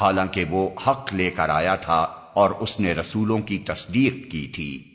حالانکہ وہ حق لے کر آیا تھا اور اس نے رسولوں کی تصدیق کی تھی۔